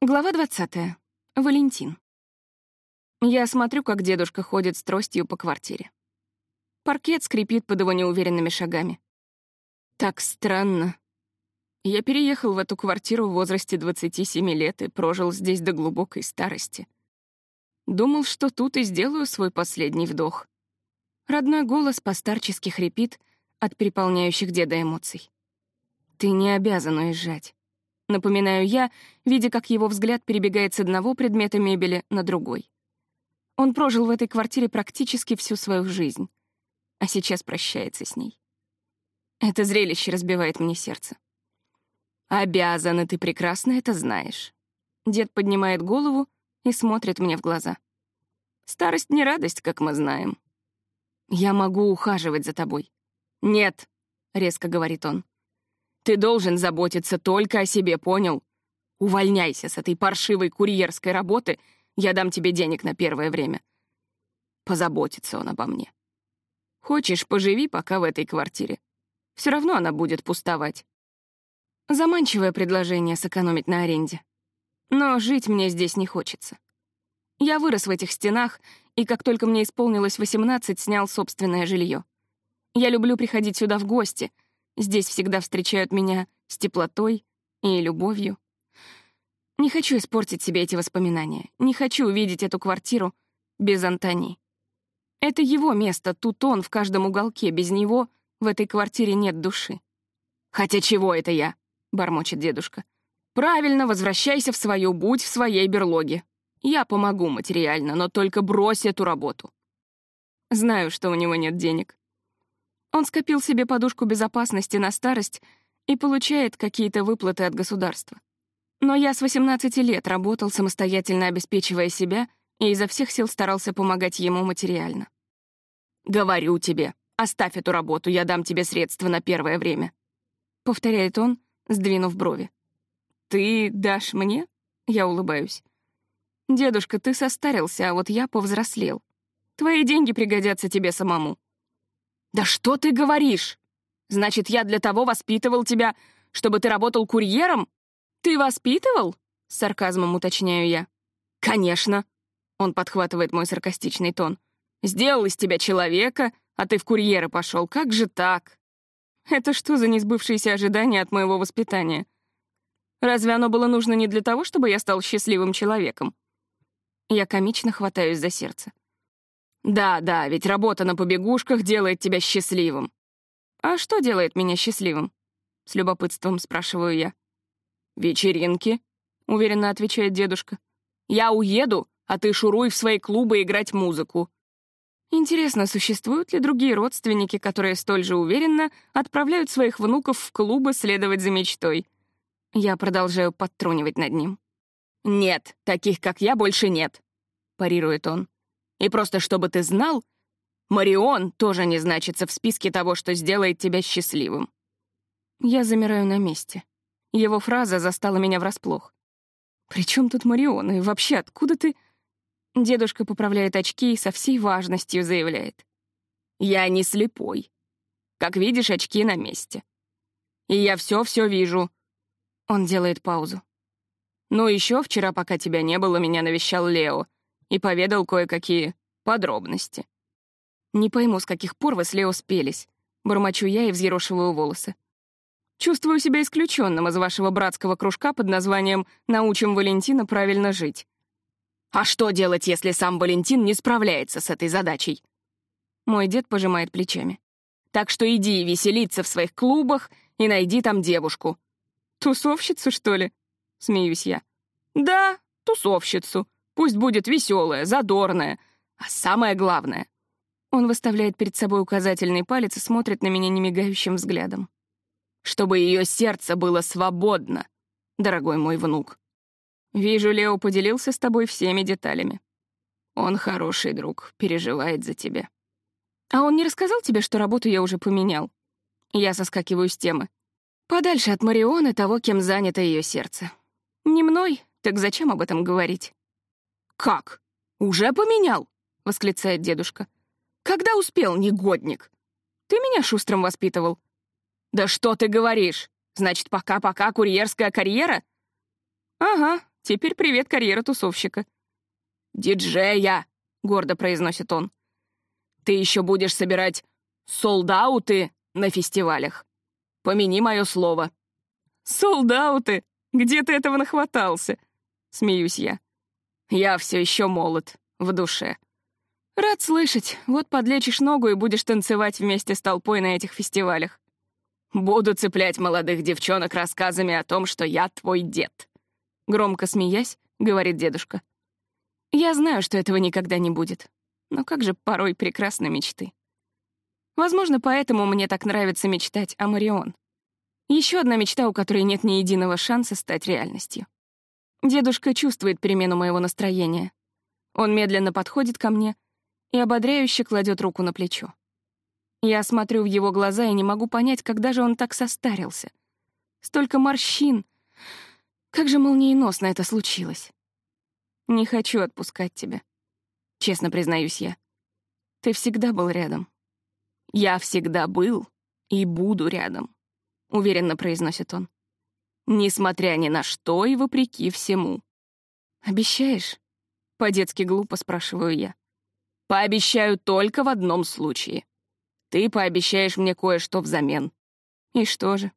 Глава 20. Валентин. Я смотрю, как дедушка ходит с тростью по квартире. Паркет скрипит под его неуверенными шагами. Так странно. Я переехал в эту квартиру в возрасте 27 лет и прожил здесь до глубокой старости. Думал, что тут и сделаю свой последний вдох. Родной голос постарчески хрипит от переполняющих деда эмоций. Ты не обязан уезжать. Напоминаю я, видя, как его взгляд перебегает с одного предмета мебели на другой. Он прожил в этой квартире практически всю свою жизнь, а сейчас прощается с ней. Это зрелище разбивает мне сердце. «Обязан, и ты прекрасно это знаешь». Дед поднимает голову и смотрит мне в глаза. «Старость не радость, как мы знаем. Я могу ухаживать за тобой». «Нет», — резко говорит он. Ты должен заботиться только о себе, понял? Увольняйся с этой паршивой курьерской работы, я дам тебе денег на первое время. Позаботится он обо мне. Хочешь, поживи пока в этой квартире. Все равно она будет пустовать. Заманчивое предложение сэкономить на аренде. Но жить мне здесь не хочется. Я вырос в этих стенах, и как только мне исполнилось 18, снял собственное жилье. Я люблю приходить сюда в гости — Здесь всегда встречают меня с теплотой и любовью. Не хочу испортить себе эти воспоминания. Не хочу увидеть эту квартиру без Антони. Это его место, тут он в каждом уголке. Без него в этой квартире нет души. «Хотя чего это я?» — бормочет дедушка. «Правильно, возвращайся в свою, будь в своей берлоге. Я помогу материально, но только брось эту работу». Знаю, что у него нет денег. Он скопил себе подушку безопасности на старость и получает какие-то выплаты от государства. Но я с 18 лет работал, самостоятельно обеспечивая себя, и изо всех сил старался помогать ему материально. «Говорю тебе, оставь эту работу, я дам тебе средства на первое время», — повторяет он, сдвинув брови. «Ты дашь мне?» — я улыбаюсь. «Дедушка, ты состарился, а вот я повзрослел. Твои деньги пригодятся тебе самому. «Да что ты говоришь? Значит, я для того воспитывал тебя, чтобы ты работал курьером? Ты воспитывал?» — с сарказмом уточняю я. «Конечно», — он подхватывает мой саркастичный тон. «Сделал из тебя человека, а ты в курьеры пошел. Как же так?» Это что за несбывшиеся ожидания от моего воспитания? Разве оно было нужно не для того, чтобы я стал счастливым человеком? Я комично хватаюсь за сердце. Да, да, ведь работа на побегушках делает тебя счастливым. А что делает меня счастливым? С любопытством спрашиваю я. Вечеринки, уверенно отвечает дедушка. Я уеду, а ты шуруй в свои клубы играть музыку. Интересно, существуют ли другие родственники, которые столь же уверенно отправляют своих внуков в клубы следовать за мечтой? Я продолжаю подтрунивать над ним. «Нет, таких, как я, больше нет», — парирует он. И просто чтобы ты знал, Марион тоже не значится в списке того, что сделает тебя счастливым. Я замираю на месте. Его фраза застала меня врасплох. «При чем тут Марион? И вообще, откуда ты...» Дедушка поправляет очки и со всей важностью заявляет. «Я не слепой. Как видишь, очки на месте. И я все-все вижу». Он делает паузу. «Ну, еще вчера, пока тебя не было, меня навещал Лео и поведал кое-какие подробности. Не пойму, с каких пор вы с Лео спелись. Бормочу я и взъерошиваю волосы. Чувствую себя исключенным из вашего братского кружка под названием «Научим Валентина правильно жить». А что делать, если сам Валентин не справляется с этой задачей? Мой дед пожимает плечами. Так что иди веселиться в своих клубах и найди там девушку. Тусовщицу, что ли? Смеюсь я. Да, тусовщицу. Пусть будет веселая, задорная. А самое главное... Он выставляет перед собой указательный палец и смотрит на меня немигающим взглядом. Чтобы ее сердце было свободно, дорогой мой внук. Вижу, Лео поделился с тобой всеми деталями. Он хороший друг, переживает за тебя. А он не рассказал тебе, что работу я уже поменял? Я соскакиваю с темы. Подальше от Марионы того, кем занято ее сердце. Не мной, так зачем об этом говорить? «Как? Уже поменял?» — восклицает дедушка. «Когда успел, негодник? Ты меня шустрым воспитывал». «Да что ты говоришь? Значит, пока-пока курьерская карьера?» «Ага, Теперь привет карьера тусовщика. «Диджея!» — гордо произносит он. «Ты еще будешь собирать солдауты на фестивалях. Помяни мое слово». «Солдауты? Где ты этого нахватался?» — смеюсь я. «Я все еще молод в душе». «Рад слышать. Вот подлечишь ногу и будешь танцевать вместе с толпой на этих фестивалях». «Буду цеплять молодых девчонок рассказами о том, что я твой дед», — громко смеясь, говорит дедушка. «Я знаю, что этого никогда не будет. Но как же порой прекрасны мечты. Возможно, поэтому мне так нравится мечтать о Марион. Еще одна мечта, у которой нет ни единого шанса стать реальностью. Дедушка чувствует перемену моего настроения. Он медленно подходит ко мне и ободряюще кладет руку на плечо. Я смотрю в его глаза и не могу понять, когда же он так состарился. Столько морщин. Как же молниеносно это случилось. Не хочу отпускать тебя. Честно признаюсь я. Ты всегда был рядом. Я всегда был и буду рядом. — уверенно произносит он. «Несмотря ни на что и вопреки всему». «Обещаешь?» — по-детски глупо спрашиваю я. «Пообещаю только в одном случае. Ты пообещаешь мне кое-что взамен». «И что же?»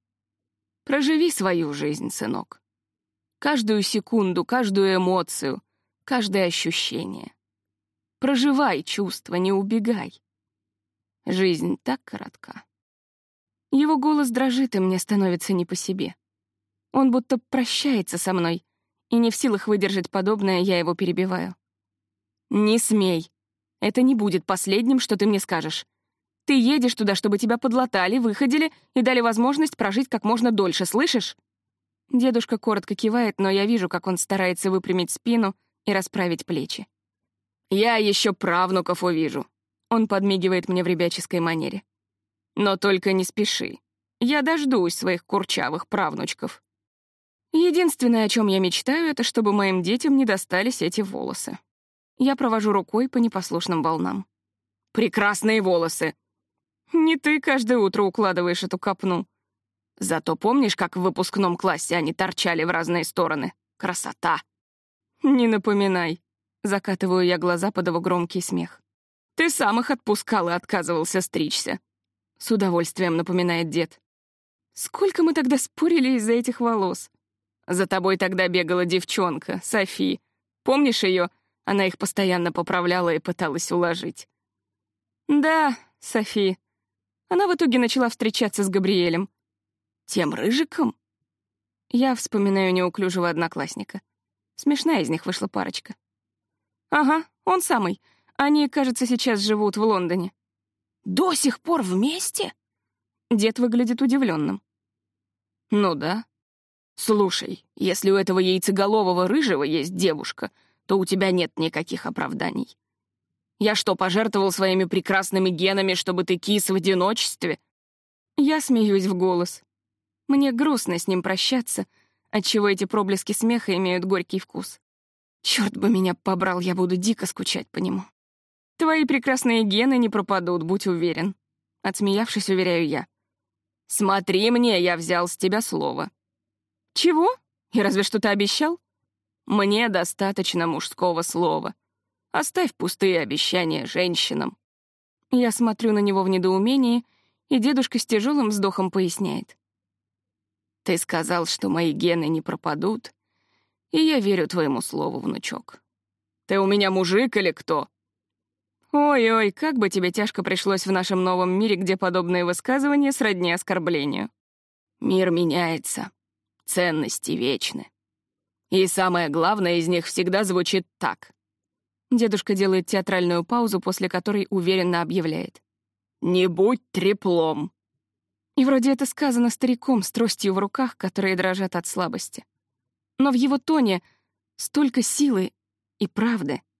«Проживи свою жизнь, сынок. Каждую секунду, каждую эмоцию, каждое ощущение. Проживай чувства, не убегай. Жизнь так коротка». Его голос дрожит, и мне становится не по себе. Он будто прощается со мной, и не в силах выдержать подобное, я его перебиваю. «Не смей. Это не будет последним, что ты мне скажешь. Ты едешь туда, чтобы тебя подлатали, выходили и дали возможность прожить как можно дольше, слышишь?» Дедушка коротко кивает, но я вижу, как он старается выпрямить спину и расправить плечи. «Я еще правнуков увижу», — он подмигивает мне в ребяческой манере. Но только не спеши. Я дождусь своих курчавых правнучков. Единственное, о чем я мечтаю, это чтобы моим детям не достались эти волосы. Я провожу рукой по непослушным волнам. Прекрасные волосы! Не ты каждое утро укладываешь эту копну. Зато помнишь, как в выпускном классе они торчали в разные стороны? Красота! Не напоминай. Закатываю я глаза под его громкий смех. Ты сам их отпускал и отказывался стричься. С удовольствием напоминает дед. Сколько мы тогда спорили из-за этих волос? За тобой тогда бегала девчонка, Софи. Помнишь ее? Она их постоянно поправляла и пыталась уложить. Да, Софи. Она в итоге начала встречаться с Габриэлем. Тем рыжиком? Я вспоминаю неуклюжего одноклассника. Смешная из них вышла парочка. Ага, он самый. Они, кажется, сейчас живут в Лондоне. До сих пор вместе? Дед выглядит удивленным. Ну да. Слушай, если у этого яйцеголового рыжего есть девушка, то у тебя нет никаких оправданий. Я что, пожертвовал своими прекрасными генами, чтобы ты кис в одиночестве? Я смеюсь в голос. Мне грустно с ним прощаться, отчего эти проблески смеха имеют горький вкус. Черт бы меня побрал, я буду дико скучать по нему. Твои прекрасные гены не пропадут, будь уверен. Отсмеявшись, уверяю я. Смотри мне, я взял с тебя слово. Чего? И разве что ты обещал? Мне достаточно мужского слова. Оставь пустые обещания женщинам. Я смотрю на него в недоумении, и дедушка с тяжелым вздохом поясняет. Ты сказал, что мои гены не пропадут, и я верю твоему слову, внучок. Ты у меня мужик или кто? Ой-ой, как бы тебе тяжко пришлось в нашем новом мире, где подобные высказывания сродни оскорблению. Мир меняется, ценности вечны. И самое главное из них всегда звучит так. Дедушка делает театральную паузу, после которой уверенно объявляет. «Не будь треплом!» И вроде это сказано стариком с тростью в руках, которые дрожат от слабости. Но в его тоне столько силы и правды —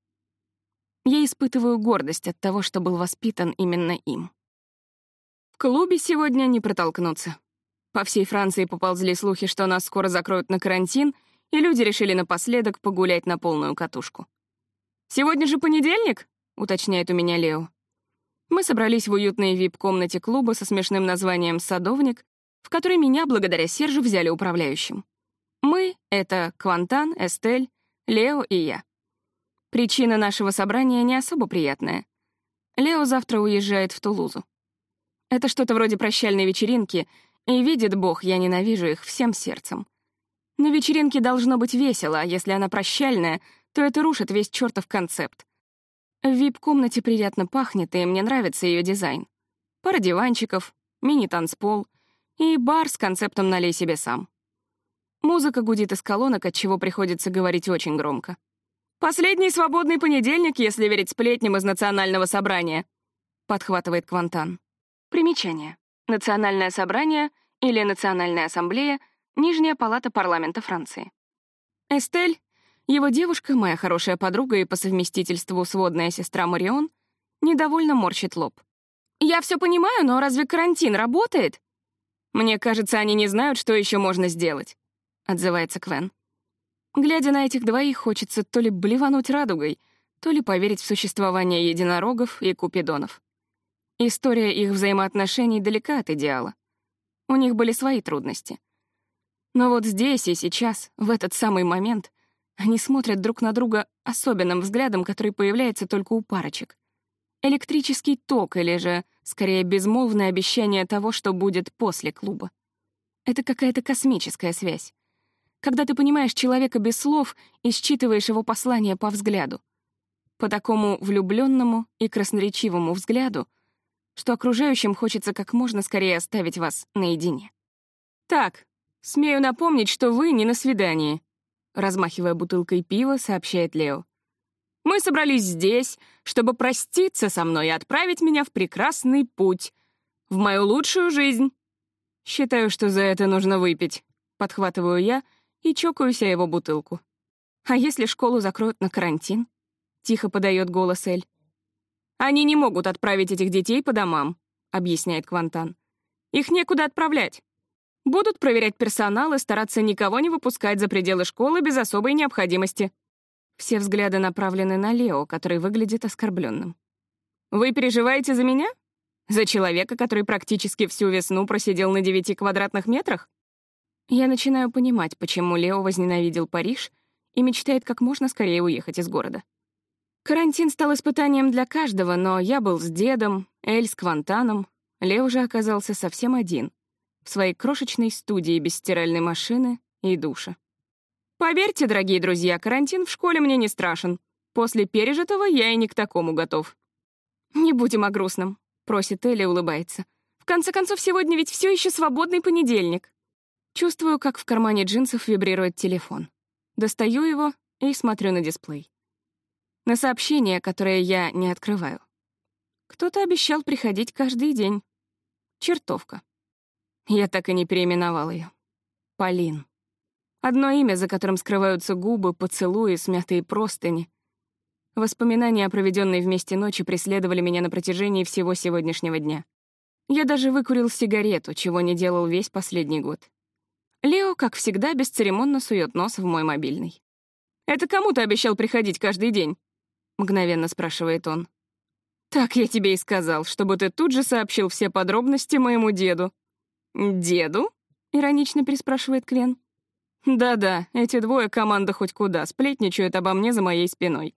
я испытываю гордость от того, что был воспитан именно им. В клубе сегодня не протолкнуться. По всей Франции поползли слухи, что нас скоро закроют на карантин, и люди решили напоследок погулять на полную катушку. «Сегодня же понедельник?» — уточняет у меня Лео. Мы собрались в уютной вип-комнате клуба со смешным названием «Садовник», в которой меня, благодаря Сержу, взяли управляющим. Мы — это Квантан, Эстель, Лео и я. Причина нашего собрания не особо приятная. Лео завтра уезжает в Тулузу. Это что-то вроде прощальной вечеринки, и видит Бог, я ненавижу их всем сердцем. На вечеринке должно быть весело, а если она прощальная, то это рушит весь чертов концепт. В вип-комнате приятно пахнет, и мне нравится ее дизайн. Пара диванчиков, мини-танцпол и бар с концептом «налей себе сам». Музыка гудит из колонок, от чего приходится говорить очень громко. «Последний свободный понедельник, если верить сплетням из Национального собрания», — подхватывает Квантан. Примечание. Национальное собрание или Национальная ассамблея — Нижняя палата парламента Франции. Эстель, его девушка, моя хорошая подруга и по совместительству сводная сестра Марион, недовольно морщит лоб. «Я все понимаю, но разве карантин работает?» «Мне кажется, они не знают, что еще можно сделать», — отзывается Квен. Глядя на этих двоих, хочется то ли блевануть радугой, то ли поверить в существование единорогов и купидонов. История их взаимоотношений далека от идеала. У них были свои трудности. Но вот здесь и сейчас, в этот самый момент, они смотрят друг на друга особенным взглядом, который появляется только у парочек. Электрический ток или же, скорее, безмолвное обещание того, что будет после клуба. Это какая-то космическая связь когда ты понимаешь человека без слов и считываешь его послание по взгляду. По такому влюбленному и красноречивому взгляду, что окружающим хочется как можно скорее оставить вас наедине. «Так, смею напомнить, что вы не на свидании», размахивая бутылкой пива, сообщает Лео. «Мы собрались здесь, чтобы проститься со мной и отправить меня в прекрасный путь, в мою лучшую жизнь. Считаю, что за это нужно выпить», — подхватываю я — и чокаюсь о его бутылку. «А если школу закроют на карантин?» — тихо подает голос Эль. «Они не могут отправить этих детей по домам», — объясняет Квантан. «Их некуда отправлять. Будут проверять персонал и стараться никого не выпускать за пределы школы без особой необходимости». Все взгляды направлены на Лео, который выглядит оскорбленным. «Вы переживаете за меня? За человека, который практически всю весну просидел на девяти квадратных метрах?» Я начинаю понимать, почему Лео возненавидел Париж и мечтает как можно скорее уехать из города. Карантин стал испытанием для каждого, но я был с дедом, Эль с Квантаном, Лео же оказался совсем один, в своей крошечной студии без стиральной машины и душа. Поверьте, дорогие друзья, карантин в школе мне не страшен. После пережитого я и не к такому готов. «Не будем о грустном», — просит Элли улыбается. «В конце концов, сегодня ведь все еще свободный понедельник». Чувствую, как в кармане джинсов вибрирует телефон. Достаю его и смотрю на дисплей. На сообщение, которое я не открываю. Кто-то обещал приходить каждый день. Чертовка. Я так и не переименовал ее. Полин. Одно имя, за которым скрываются губы, поцелуи, смятые простыни. Воспоминания о проведенной вместе ночи преследовали меня на протяжении всего сегодняшнего дня. Я даже выкурил сигарету, чего не делал весь последний год. Лео, как всегда, бесцеремонно сует нос в мой мобильный. «Это кому ты обещал приходить каждый день?» — мгновенно спрашивает он. «Так я тебе и сказал, чтобы ты тут же сообщил все подробности моему деду». «Деду?» — иронично переспрашивает Квен. «Да-да, эти двое команда хоть куда, сплетничают обо мне за моей спиной».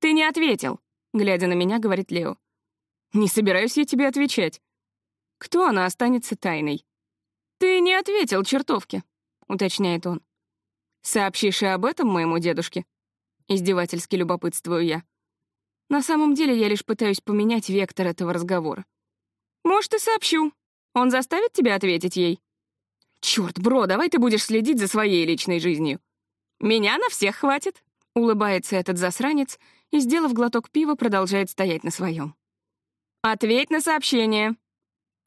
«Ты не ответил», — глядя на меня, говорит Лео. «Не собираюсь я тебе отвечать. Кто она останется тайной?» «Ты не ответил чертовке», — уточняет он. «Сообщишь и об этом моему дедушке?» Издевательски любопытствую я. На самом деле я лишь пытаюсь поменять вектор этого разговора. «Может, и сообщу. Он заставит тебя ответить ей?» «Чёрт, бро, давай ты будешь следить за своей личной жизнью». «Меня на всех хватит», — улыбается этот засранец и, сделав глоток пива, продолжает стоять на своем. «Ответь на сообщение».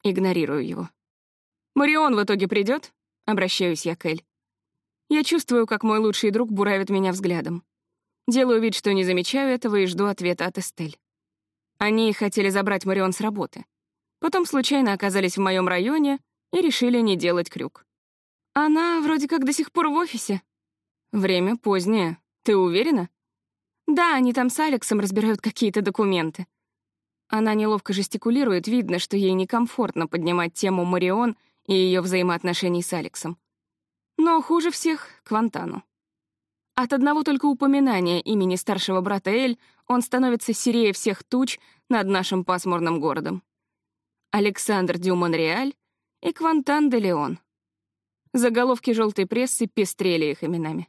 Игнорирую его. «Марион в итоге придет? обращаюсь я к Эль. Я чувствую, как мой лучший друг буравит меня взглядом. Делаю вид, что не замечаю этого и жду ответа от Эстель. Они хотели забрать Марион с работы. Потом случайно оказались в моем районе и решили не делать крюк. Она вроде как до сих пор в офисе. Время позднее. Ты уверена? Да, они там с Алексом разбирают какие-то документы. Она неловко жестикулирует, видно, что ей некомфортно поднимать тему Марион — и ее взаимоотношений с Алексом. Но хуже всех — Квантану. От одного только упоминания имени старшего брата Эль он становится серее всех туч над нашим пасмурным городом. Александр Дю Монреаль и Квантан де Леон. Заголовки желтой прессы пестрели их именами.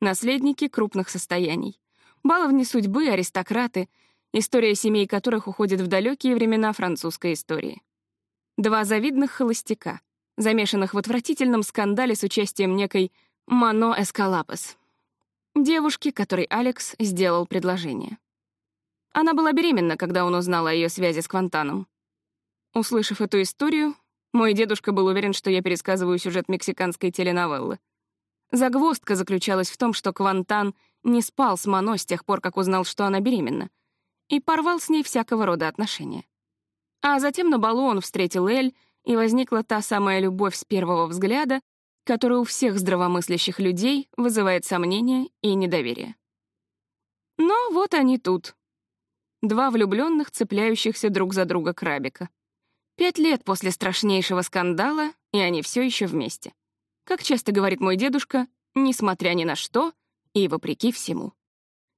Наследники крупных состояний. Баловни судьбы, аристократы, история семей которых уходит в далекие времена французской истории. Два завидных холостяка, замешанных в отвратительном скандале с участием некой Мано Эскалапес, девушки, которой Алекс сделал предложение. Она была беременна, когда он узнал о ее связи с Квантаном. Услышав эту историю, мой дедушка был уверен, что я пересказываю сюжет мексиканской теленовеллы. Загвоздка заключалась в том, что Квантан не спал с Мано с тех пор, как узнал, что она беременна, и порвал с ней всякого рода отношения. А затем на балу он встретил Эль, и возникла та самая любовь с первого взгляда, которая у всех здравомыслящих людей вызывает сомнения и недоверие. Но вот они тут. Два влюбленных, цепляющихся друг за друга крабика. Пять лет после страшнейшего скандала, и они все еще вместе. Как часто говорит мой дедушка, несмотря ни на что и вопреки всему.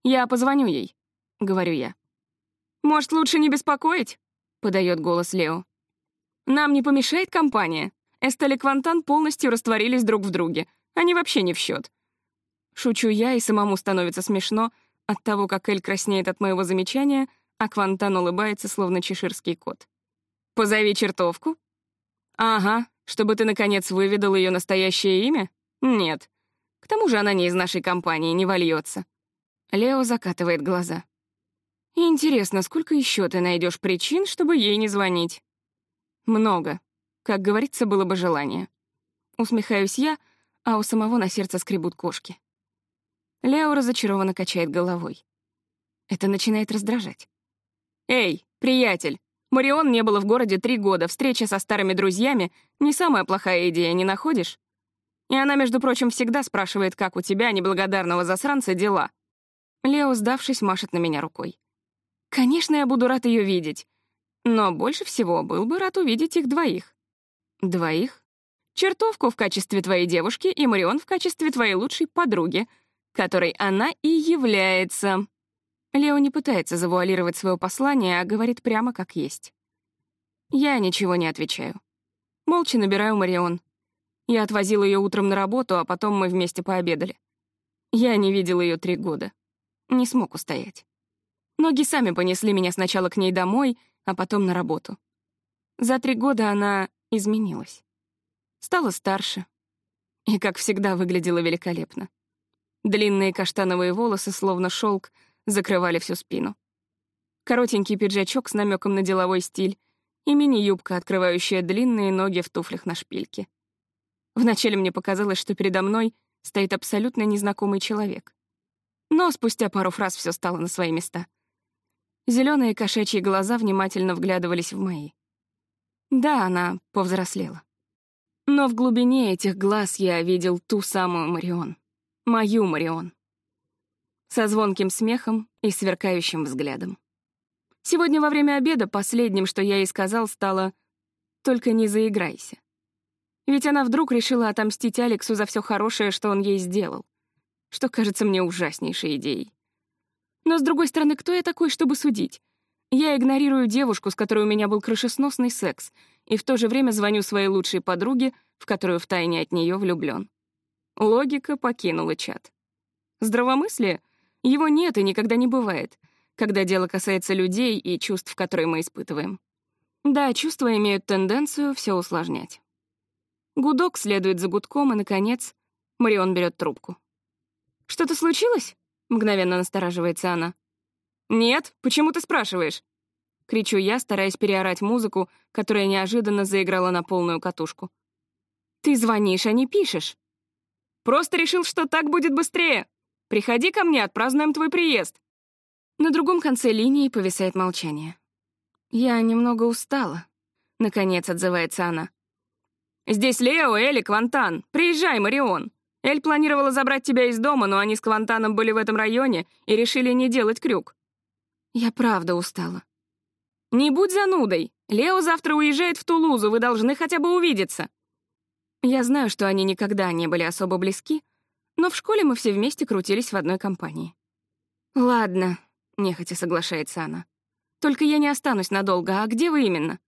«Я позвоню ей», — говорю я. «Может, лучше не беспокоить?» — подает голос Лео. «Нам не помешает компания. Эстель и Квантан полностью растворились друг в друге. Они вообще не в счет. Шучу я, и самому становится смешно от того, как Эль краснеет от моего замечания, а Квантан улыбается, словно чеширский кот. Позови чертовку? Ага, чтобы ты, наконец, выведал ее настоящее имя? Нет. К тому же она не из нашей компании, не вольется. Лео закатывает глаза. Интересно, сколько еще ты найдешь причин, чтобы ей не звонить? Много. Как говорится, было бы желание. Усмехаюсь я, а у самого на сердце скребут кошки. Лео разочарованно качает головой. Это начинает раздражать. «Эй, приятель, Марион не было в городе три года, встреча со старыми друзьями — не самая плохая идея, не находишь? И она, между прочим, всегда спрашивает, как у тебя, неблагодарного засранца, дела. Лео, сдавшись, машет на меня рукой. Конечно, я буду рад ее видеть. Но больше всего был бы рад увидеть их двоих. Двоих? Чертовку в качестве твоей девушки и Марион в качестве твоей лучшей подруги, которой она и является. Лео не пытается завуалировать свое послание, а говорит прямо как есть. Я ничего не отвечаю. Молча набираю Марион. Я отвозил ее утром на работу, а потом мы вместе пообедали. Я не видел ее три года. Не смог устоять. Ноги сами понесли меня сначала к ней домой, а потом на работу. За три года она изменилась. Стала старше. И, как всегда, выглядела великолепно. Длинные каштановые волосы, словно шелк, закрывали всю спину. Коротенький пиджачок с намеком на деловой стиль и мини-юбка, открывающая длинные ноги в туфлях на шпильке. Вначале мне показалось, что передо мной стоит абсолютно незнакомый человек. Но спустя пару фраз все стало на свои места. Зеленые кошачьи глаза внимательно вглядывались в мои. Да, она повзрослела. Но в глубине этих глаз я видел ту самую Марион. Мою Марион со звонким смехом и сверкающим взглядом. Сегодня во время обеда последним, что я ей сказал, стало «Только не заиграйся». Ведь она вдруг решила отомстить Алексу за все хорошее, что он ей сделал, что кажется мне ужаснейшей идеей. Но, с другой стороны, кто я такой, чтобы судить? Я игнорирую девушку, с которой у меня был крышесносный секс, и в то же время звоню своей лучшей подруге, в которую втайне от нее влюблен. Логика покинула чат. Здравомыслие — его нет и никогда не бывает, когда дело касается людей и чувств, которые мы испытываем. Да, чувства имеют тенденцию все усложнять. Гудок следует за гудком, и, наконец, Марион берет трубку. «Что-то случилось?» — мгновенно настораживается она. «Нет, почему ты спрашиваешь?» — кричу я, стараясь переорать музыку, которая неожиданно заиграла на полную катушку. «Ты звонишь, а не пишешь». «Просто решил, что так будет быстрее», Приходи ко мне, отпразднуем твой приезд». На другом конце линии повисает молчание. «Я немного устала», — наконец отзывается она. «Здесь Лео, Элли, Квантан. Приезжай, Марион. Эль планировала забрать тебя из дома, но они с Квантаном были в этом районе и решили не делать крюк». «Я правда устала». «Не будь занудой. Лео завтра уезжает в Тулузу, вы должны хотя бы увидеться». Я знаю, что они никогда не были особо близки, но в школе мы все вместе крутились в одной компании. «Ладно», — нехотя соглашается она. «Только я не останусь надолго, а где вы именно?»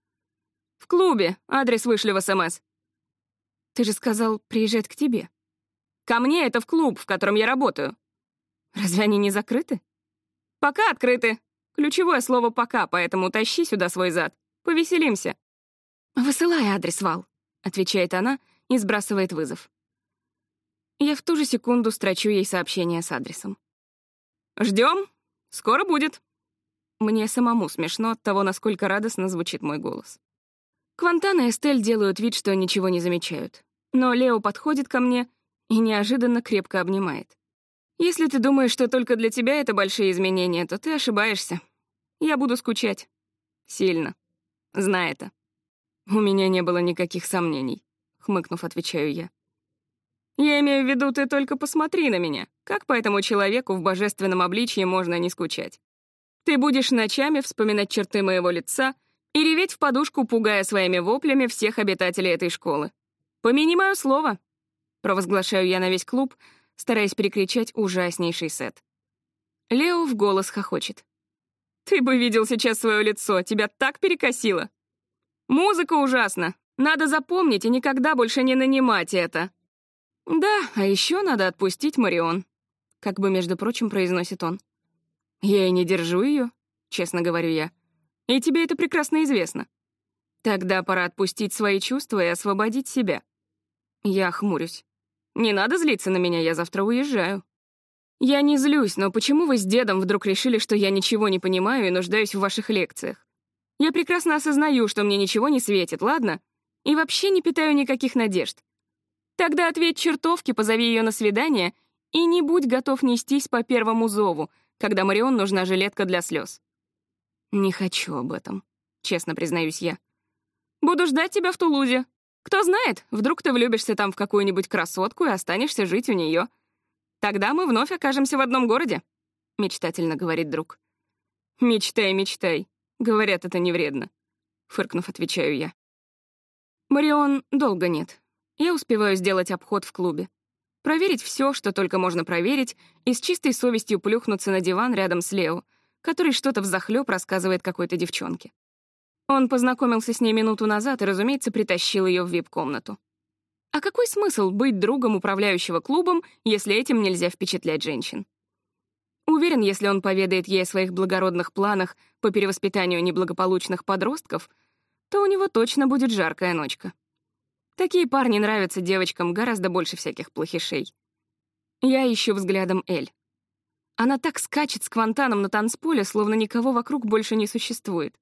«В клубе. Адрес вышли в СМС». «Ты же сказал, приезжать к тебе». «Ко мне это в клуб, в котором я работаю». «Разве они не закрыты?» «Пока открыты. Ключевое слово «пока», поэтому тащи сюда свой зад. Повеселимся». «Высылай адрес, Вал», — отвечает она и сбрасывает вызов. Я в ту же секунду строчу ей сообщение с адресом. Ждем. Скоро будет. Мне самому смешно от того, насколько радостно звучит мой голос. Квантан и Эстель делают вид, что ничего не замечают. Но Лео подходит ко мне и неожиданно крепко обнимает. «Если ты думаешь, что только для тебя это большие изменения, то ты ошибаешься. Я буду скучать. Сильно. Знай это». «У меня не было никаких сомнений», — хмыкнув, отвечаю я. Я имею в виду, ты только посмотри на меня. Как по этому человеку в божественном обличье можно не скучать? Ты будешь ночами вспоминать черты моего лица и реветь в подушку, пугая своими воплями всех обитателей этой школы. Помяни мое слово. Провозглашаю я на весь клуб, стараясь перекричать ужаснейший сет. Лео в голос хохочет. Ты бы видел сейчас свое лицо, тебя так перекосило. Музыка ужасна. Надо запомнить и никогда больше не нанимать это. «Да, а еще надо отпустить Марион», — как бы, между прочим, произносит он. «Я и не держу ее, честно говорю я. И тебе это прекрасно известно. Тогда пора отпустить свои чувства и освободить себя». Я хмурюсь. «Не надо злиться на меня, я завтра уезжаю». «Я не злюсь, но почему вы с дедом вдруг решили, что я ничего не понимаю и нуждаюсь в ваших лекциях? Я прекрасно осознаю, что мне ничего не светит, ладно? И вообще не питаю никаких надежд. Тогда ответь чертовке, позови ее на свидание и не будь готов нестись по первому зову, когда Марион нужна жилетка для слез. Не хочу об этом, честно признаюсь я. Буду ждать тебя в Тулузе. Кто знает, вдруг ты влюбишься там в какую-нибудь красотку и останешься жить у нее. Тогда мы вновь окажемся в одном городе, мечтательно говорит друг. Мечтай, мечтай. Говорят, это не вредно. Фыркнув, отвечаю я. Марион долго нет. Я успеваю сделать обход в клубе. Проверить все, что только можно проверить, и с чистой совестью плюхнуться на диван рядом с Лео, который что-то взахлёб рассказывает какой-то девчонке. Он познакомился с ней минуту назад и, разумеется, притащил ее в вип-комнату. А какой смысл быть другом управляющего клубом, если этим нельзя впечатлять женщин? Уверен, если он поведает ей о своих благородных планах по перевоспитанию неблагополучных подростков, то у него точно будет жаркая ночка. Такие парни нравятся девочкам гораздо больше всяких плохишей. Я ищу взглядом Эль. Она так скачет с квантаном на танцполе, словно никого вокруг больше не существует.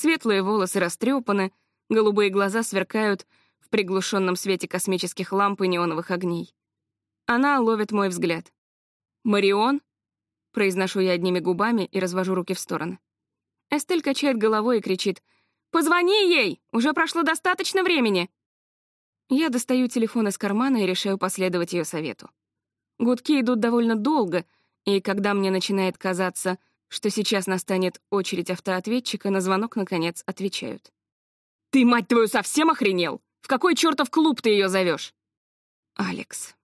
Светлые волосы растрепаны, голубые глаза сверкают в приглушенном свете космических ламп и неоновых огней. Она ловит мой взгляд. «Марион?» — произношу я одними губами и развожу руки в стороны. Эстель качает головой и кричит. «Позвони ей! Уже прошло достаточно времени!» Я достаю телефон из кармана и решаю последовать ее совету. Гудки идут довольно долго, и когда мне начинает казаться, что сейчас настанет очередь автоответчика, на звонок, наконец, отвечают. «Ты, мать твою, совсем охренел? В какой чертов клуб ты ее зовешь? Алекс.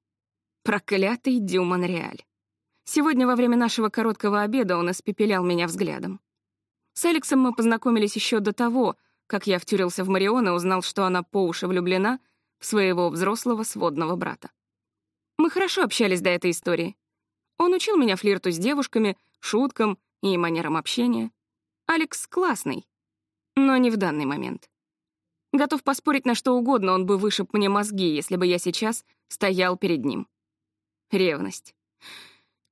Проклятый Дю Монреаль. Сегодня во время нашего короткого обеда он испепелял меня взглядом. С Алексом мы познакомились еще до того, как я втюрился в Марион и узнал, что она по уши влюблена — своего взрослого сводного брата. Мы хорошо общались до этой истории. Он учил меня флирту с девушками, шуткам и манерам общения. Алекс классный, но не в данный момент. Готов поспорить на что угодно, он бы вышиб мне мозги, если бы я сейчас стоял перед ним. Ревность.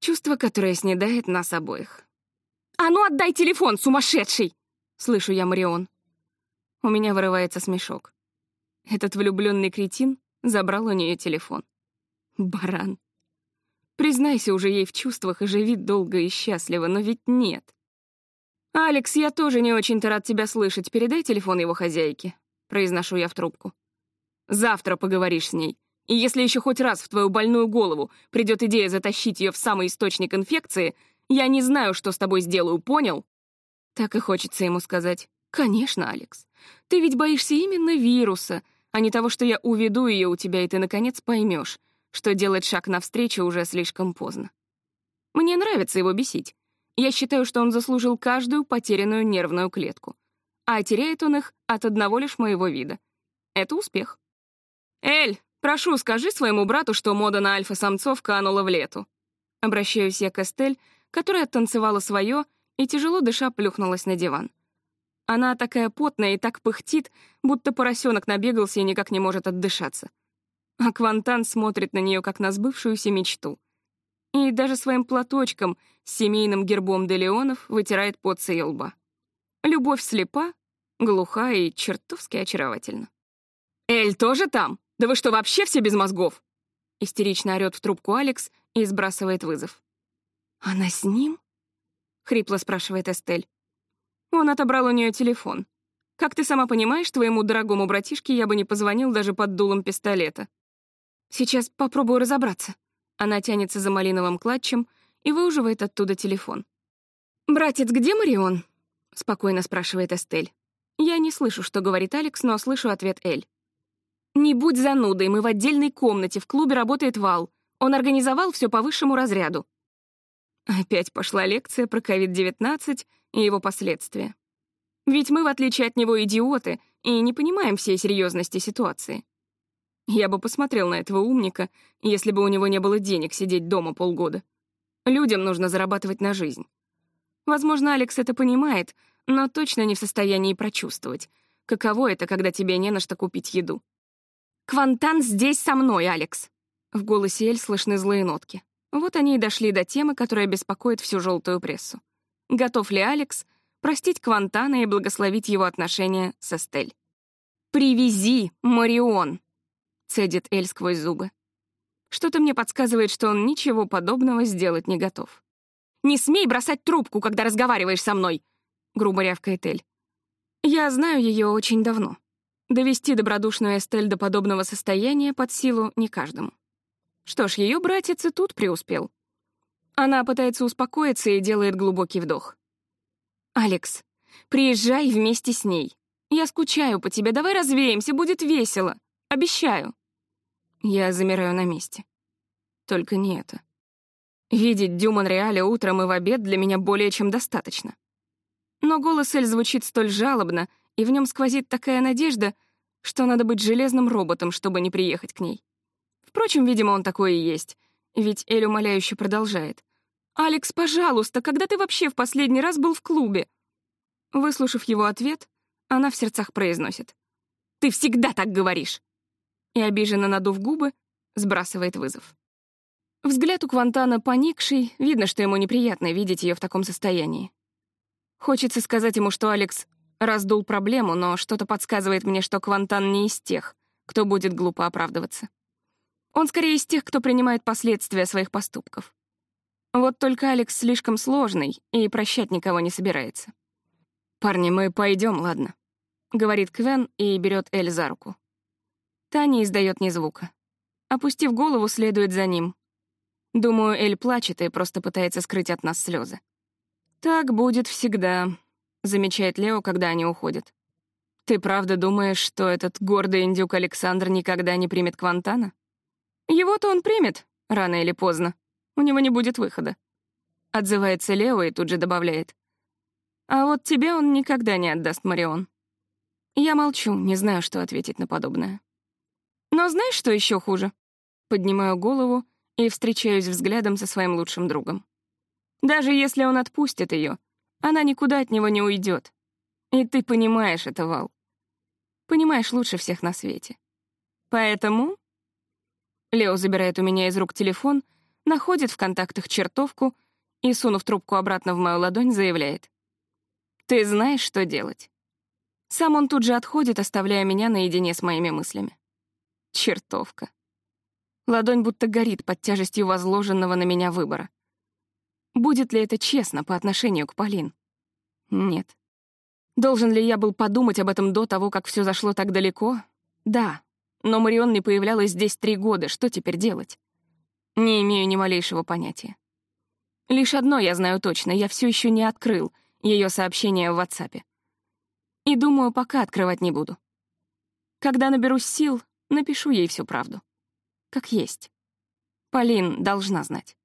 Чувство, которое снедает нас обоих. «А ну отдай телефон, сумасшедший!» — слышу я Марион. У меня вырывается смешок. Этот влюбленный кретин забрал у нее телефон. Баран. Признайся уже ей в чувствах и живи долго и счастливо, но ведь нет. «Алекс, я тоже не очень-то рад тебя слышать. Передай телефон его хозяйке», — произношу я в трубку. «Завтра поговоришь с ней. И если еще хоть раз в твою больную голову придет идея затащить ее в самый источник инфекции, я не знаю, что с тобой сделаю, понял?» Так и хочется ему сказать. «Конечно, Алекс. Ты ведь боишься именно вируса, а не того, что я уведу ее у тебя, и ты, наконец, поймешь, что делать шаг навстречу уже слишком поздно. Мне нравится его бесить. Я считаю, что он заслужил каждую потерянную нервную клетку. А теряет он их от одного лишь моего вида. Это успех. «Эль, прошу, скажи своему брату, что мода на альфа-самцов канула в лету». Обращаюсь я к Эстель, которая танцевала свое и, тяжело дыша, плюхнулась на диван. Она такая потная и так пыхтит, будто поросенок набегался и никак не может отдышаться. А Квантан смотрит на нее как на сбывшуюся мечту. И даже своим платочком с семейным гербом Делеонов вытирает пот с ее лба. Любовь слепа, глуха и чертовски очаровательна. «Эль тоже там? Да вы что, вообще все без мозгов?» Истерично орёт в трубку Алекс и сбрасывает вызов. «Она с ним?» — хрипло спрашивает Эстель. Он отобрал у нее телефон. Как ты сама понимаешь, твоему дорогому братишке я бы не позвонил даже под дулом пистолета. Сейчас попробую разобраться. Она тянется за малиновым клатчем и выуживает оттуда телефон. «Братец, где Марион?» — спокойно спрашивает Эстель. Я не слышу, что говорит Алекс, но слышу ответ Эль. «Не будь занудой, мы в отдельной комнате, в клубе работает Вал. Он организовал все по высшему разряду». Опять пошла лекция про COVID-19 и его последствия. Ведь мы, в отличие от него, идиоты и не понимаем всей серьезности ситуации. Я бы посмотрел на этого умника, если бы у него не было денег сидеть дома полгода. Людям нужно зарабатывать на жизнь. Возможно, Алекс это понимает, но точно не в состоянии прочувствовать, каково это, когда тебе не на что купить еду. «Квантан здесь со мной, Алекс!» В голосе Эль слышны злые нотки. Вот они и дошли до темы, которая беспокоит всю желтую прессу. Готов ли Алекс простить Квантана и благословить его отношения с Эстель? «Привези, Марион!» — цедит Эль сквозь зубы. Что-то мне подсказывает, что он ничего подобного сделать не готов. «Не смей бросать трубку, когда разговариваешь со мной!» — грубо рявкает Эль. Я знаю ее очень давно. Довести добродушную Эстель до подобного состояния под силу не каждому. Что ж, ее братец и тут преуспел. Она пытается успокоиться и делает глубокий вдох. «Алекс, приезжай вместе с ней. Я скучаю по тебе, давай развеемся, будет весело. Обещаю». Я замираю на месте. Только не это. Видеть Дю Монреаля утром и в обед для меня более чем достаточно. Но голос Эль звучит столь жалобно, и в нем сквозит такая надежда, что надо быть железным роботом, чтобы не приехать к ней. Впрочем, видимо, он такой и есть, ведь Эль умоляюще продолжает. «Алекс, пожалуйста, когда ты вообще в последний раз был в клубе?» Выслушав его ответ, она в сердцах произносит. «Ты всегда так говоришь!» И, обиженно надув губы, сбрасывает вызов. Взгляд у Квантана поникший, видно, что ему неприятно видеть ее в таком состоянии. Хочется сказать ему, что Алекс раздул проблему, но что-то подсказывает мне, что Квантан не из тех, кто будет глупо оправдываться. Он скорее из тех, кто принимает последствия своих поступков. Вот только Алекс слишком сложный и прощать никого не собирается. «Парни, мы пойдем, ладно?» — говорит Квен и берет Эль за руку. Та не издает ни звука. Опустив голову, следует за ним. Думаю, Эль плачет и просто пытается скрыть от нас слезы. «Так будет всегда», — замечает Лео, когда они уходят. «Ты правда думаешь, что этот гордый индюк Александр никогда не примет Квантана?» Его-то он примет, рано или поздно. У него не будет выхода. Отзывается Лео и тут же добавляет. А вот тебе он никогда не отдаст Марион. Я молчу, не знаю, что ответить на подобное. Но знаешь, что еще хуже? Поднимаю голову и встречаюсь взглядом со своим лучшим другом. Даже если он отпустит ее, она никуда от него не уйдет. И ты понимаешь это, Вал. Понимаешь лучше всех на свете. Поэтому Лео забирает у меня из рук телефон, находит в контактах чертовку и, сунув трубку обратно в мою ладонь, заявляет. «Ты знаешь, что делать». Сам он тут же отходит, оставляя меня наедине с моими мыслями. Чертовка. Ладонь будто горит под тяжестью возложенного на меня выбора. Будет ли это честно по отношению к Полин? Нет. Должен ли я был подумать об этом до того, как все зашло так далеко? Да, но Марион не появлялась здесь три года, что теперь делать? Не имею ни малейшего понятия. Лишь одно я знаю точно, я все еще не открыл ее сообщение в WhatsApp. И думаю, пока открывать не буду. Когда наберусь сил, напишу ей всю правду. Как есть. Полин должна знать.